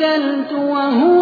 توكلت وهو